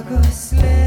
nereikia go slėpti